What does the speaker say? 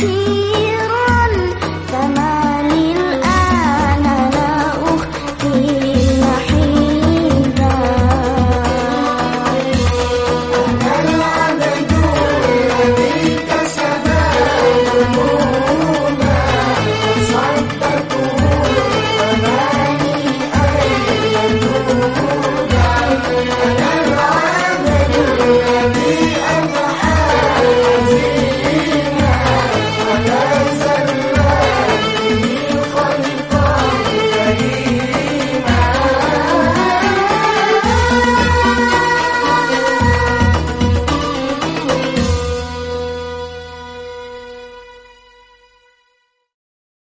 see